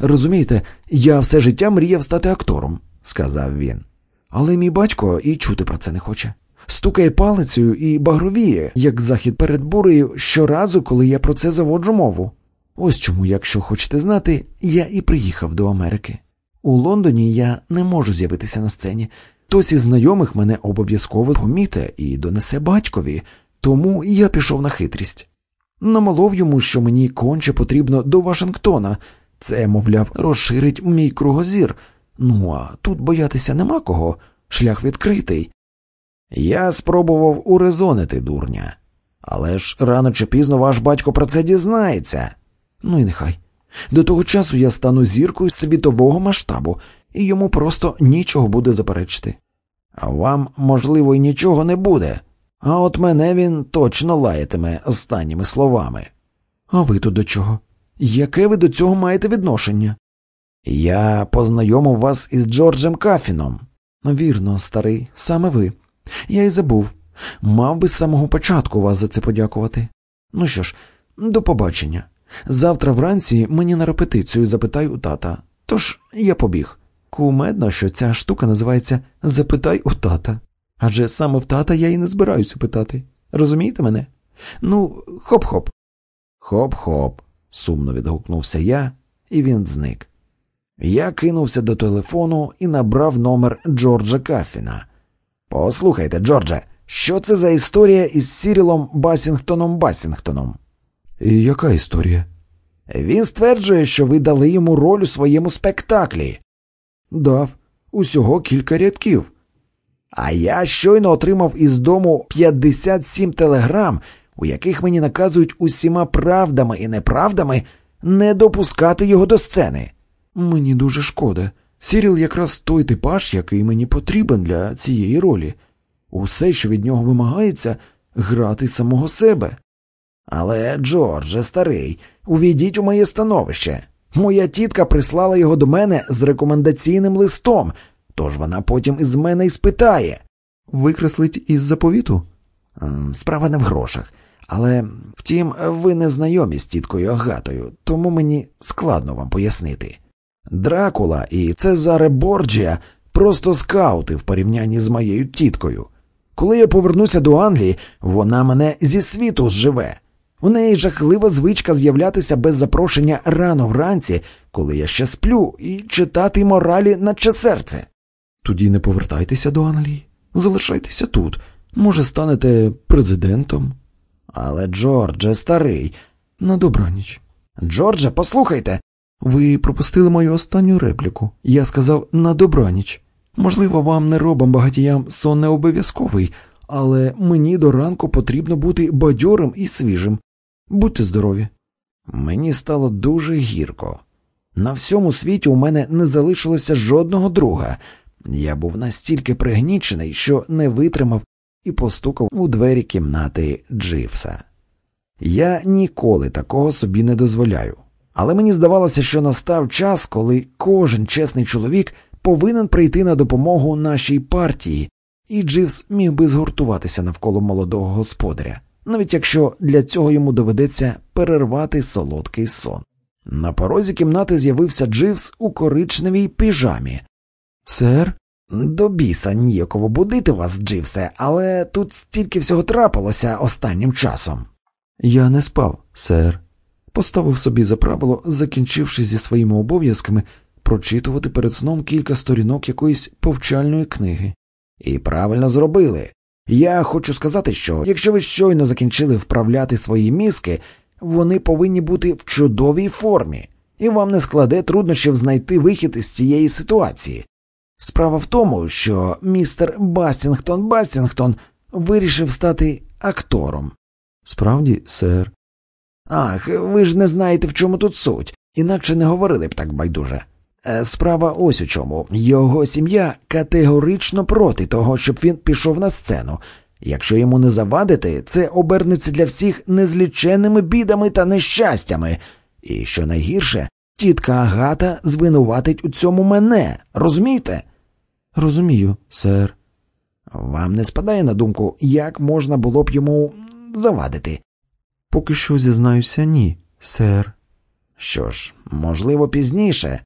Розумієте, я все життя мріяв стати актором, сказав він. Але мій батько і чути про це не хоче. Стукає палицею і багровіє, як захід перед бурею, щоразу, коли я про це заводжу мову. Ось чому, якщо хочете знати, я і приїхав до Америки. У Лондоні я не можу з'явитися на сцені. Хтось із знайомих мене обов'язково поміте і донесе батькові, тому я пішов на хитрість. Намолов йому, що мені конче потрібно до Вашингтона. Це, мовляв, розширить мій кругозір. Ну а тут боятися нема кого, шлях відкритий. Я спробував урезонити дурня, але ж рано чи пізно ваш батько про це дізнається. Ну і нехай. До того часу я стану зіркою світового масштабу, і йому просто нічого буде заперечити. А вам, можливо, і нічого не буде, а от мене він точно лаятиме останніми словами. А ви тут до чого? Яке ви до цього маєте відношення? Я познайомив вас із Джорджем Кафіном. Вірно, старий, саме ви. Я й забув. Мав би з самого початку вас за це подякувати. Ну що ж, до побачення. Завтра вранці мені на репетицію запитай у тата. Тож я побіг. Кумедно, що ця штука називається Запитай у тата. Адже саме в тата я і не збираюся питати. Розумієте мене? Ну, хоп-хоп. Хоп-хоп, сумно відгукнувся я, і він зник. Я кинувся до телефону і набрав номер Джорджа Кафіна. Послухайте, Джордже, що це за історія із Сірілом Басінгтоном Басінгтоном? І яка історія? Він стверджує, що ви дали йому роль у своєму спектаклі. Дав усього кілька рядків. А я щойно отримав із дому 57 телеграм, у яких мені наказують усіма правдами і неправдами не допускати його до сцени. Мені дуже шкода. Сіріл якраз той типаж, який мені потрібен для цієї ролі. Усе, що від нього вимагається, грати самого себе. Але, Джордже, старий, увійдіть у моє становище. Моя тітка прислала його до мене з рекомендаційним листом, тож вона потім із мене й спитає. Викреслить із заповіту? Справа не в грошах. Але втім, ви не знайомі з тіткою Агатою, тому мені складно вам пояснити. Дракула і Цезаре Борджія просто скаути в порівнянні з моєю тіткою. Коли я повернуся до Англії, вона мене зі світу зживе. У неї жахлива звичка з'являтися без запрошення рано вранці, коли я ще сплю, і читати моралі наче серце. Тоді не повертайтеся до Англії, залишайтеся тут. Може, станете президентом. Але Джордже старий, на добраніч. Джордже, послухайте. Ви пропустили мою останню репліку. Я сказав на добраніч. Можливо, вам не робам багатіям сон не обов'язковий, але мені до ранку потрібно бути бадьорим і свіжим. Будьте здорові. Мені стало дуже гірко. На всьому світі у мене не залишилося жодного друга. Я був настільки пригнічений, що не витримав і постукав у двері кімнати Дживса. Я ніколи такого собі не дозволяю, але мені здавалося, що настав час, коли кожен чесний чоловік повинен прийти на допомогу нашій партії, і Дживс міг би згуртуватися навколо молодого господаря, навіть якщо для цього йому доведеться перервати солодкий сон. На порозі кімнати з'явився Дживс у коричневій піжамі. Сер, до біса ніяково будити вас, Дживсе, але тут стільки всього трапилося останнім часом. Я не спав, сер. Поставив собі за правило, закінчивши зі своїми обов'язками, прочитувати перед сном кілька сторінок якоїсь повчальної книги. І правильно зробили. Я хочу сказати, що якщо ви щойно закінчили вправляти свої мізки, вони повинні бути в чудовій формі, і вам не складе труднощів знайти вихід із цієї ситуації. Справа в тому, що містер Бастінгтон Бастінгтон вирішив стати актором. Справді, сер. Ах, ви ж не знаєте, в чому тут суть, інакше не говорили б так байдуже. Е, справа ось у чому. Його сім'я категорично проти того, щоб він пішов на сцену. Якщо йому не завадити, це обернеться для всіх незліченними бідами та нещастями. І що найгірше, тітка Агата звинуватить у цьому мене, розумієте? Розумію, сер. Вам не спадає на думку, як можна було б йому завадити? Поки що зізнаюся, ні, сер. Що ж, можливо, пізніше,